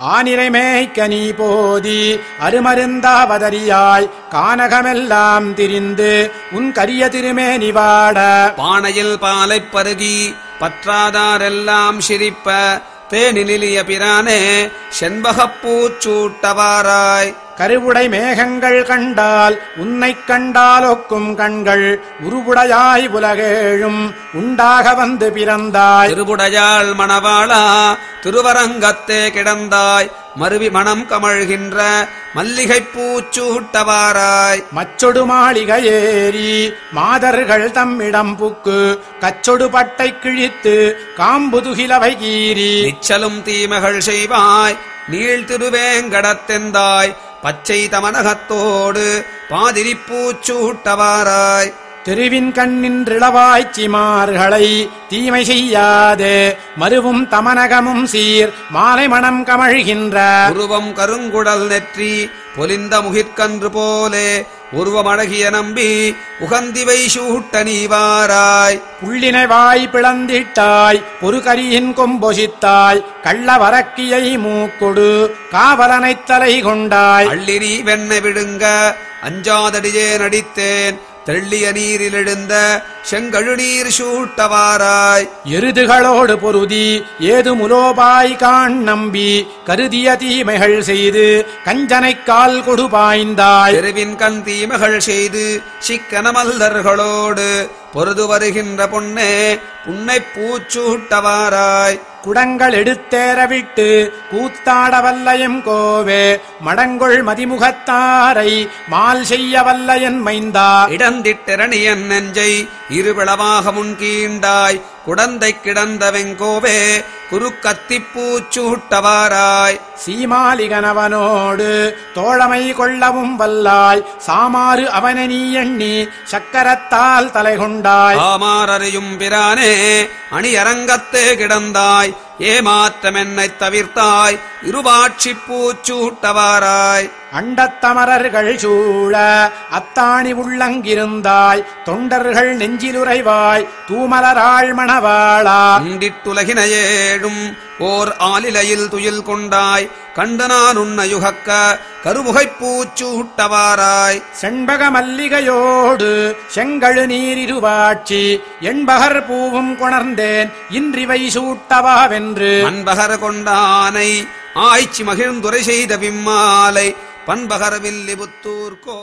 ஆனிரைமேய்க்க நீ போதி அருமருந்தாவதறியாய் கானகமெல்லாம் திரிந்து உன் கரிய திருமே நிவாட. பானையில் பாலை பருகி பற்றாதாரெல்லாம் சிரிப்ப தேனிலிய பிரானே செண்பகப்பூச்சூட்டவாராய் கருவுடை மேகங்கள் கண்டால் உன்னைக் கண்டால் ஒக்கும் கண்கள் உருவுடையாய் உலகேழும் உண்டாக வந்து பிறந்தாய். திருவுடையாள் மணவாளா திருவரங்கத்தே கிடந்தாய். மருவி மணம் கமழ்கின்ற மல்லிகைப் பூச்சூட்டவாராய் மச்சொடு மாளிகை ஏறி மாதர்கள் தம்மிடம் புக்கு கச்சொடு பட்டை கிழித்து காம்புதுகிலவை கீறி. நிச்சலும் தீமைகள் செய்வாய் நீள் திருவேங்கடத்தெந்தாய் பச்சை தமனகத்தோடு பாதிரிப்பூச்சூட்டவாராய். தெருவின் கண்ணின்றிளவாய்ச்சிமார்களை தீமை செய்யாதே. மருவும் தமனகமும் சீர். மாலை மணம் கமழ்கின்ற உருவம் கருங்குடல் நெற்றி பொலிந்த முகிற்கன்று போலே உருவமழகிய நம்பி உகந்திவை சூட்ட நீவாராய். புள்ளினை வாய் பிளந்திட்டாய் பொறுகரியின் கொம்பொசித்தாய் கள்ள வரக்கியை மூக்கொடு காவலனைத் தலை கொண்டாய் அள்ளிரி வெண்ணை விடுங்க அஞ்சாதடியே நடித்தேன். தெள்ளிய நீரில் எழுந்த செங்கழுநீர் சூட்டவாராய் எருதுகளோடு பொருதி ஏது முலோபாய் காண் நம்பி கருதிய தீமைகள் செய்து கஞ்சனைக் கால் கொடு பாய்ந்தாய். தெருவின் கண் தீமைகள் செய்து சிக்கனமல்லர்களோடு பொருது வருகின்ற பொன்னே புன்னை பூச்சூட்டவாராய் குடங்கள் எடுத்தேற விட்டு கூத்தாட வல்லயம் கோவே மடங்கொள் மதிமுகத்தாரை மால் செய்ய வல்லயன் மைந்தா. இடந்திட்டிரணியன் நெஞ்சை இருவிளவாக முன்கீண்டாய் குடந்தை கிடந்த வெங்கோவே குறுக்கத்திப் பூச்சூட்டவாராய் சீமாலிகனவனோடு தோழமை கொள்ளவும் வல்லாய் சாமாறு அவனை நீ எண்ணி சக்கரத்தால் தலை கொண்டாய் ஆமாரறியும் பிரானே அணியரங்கத்தே கிடந்தாய் ஏமாற்றமென்னைத் தவிர்த்தாய் இருவாட்சிப் பூச்சூட்டவாராய் அண்டத்தமரர்கள் சூழ அத்தாணி உள்ளங்கிருந்தாய். தொண்டர்கள் நெஞ்சிலுறைவாய் தூமலராள் மணவாளா. அண்டிட்டுலகினையேழும் ஓர் ஆலிலையில் துயில் கொண்டாய். கண்டு நான் உன்னையுகக்க கருமுகைப் பூச்சூட்டவாராய் செண்பக மல்லிகையோடு செங்கழு நீரிருவாட்சி. என்பகர் பூவும் கொணர்ந்தேன். இன்றிவை சூட்டவாவென்று. அன்பகர கொண்டானை ஆய்ச்சி மகிழ்ந்துரை செய்த விம்மாலை பண்பகரவில்லி புத்தூர்கோ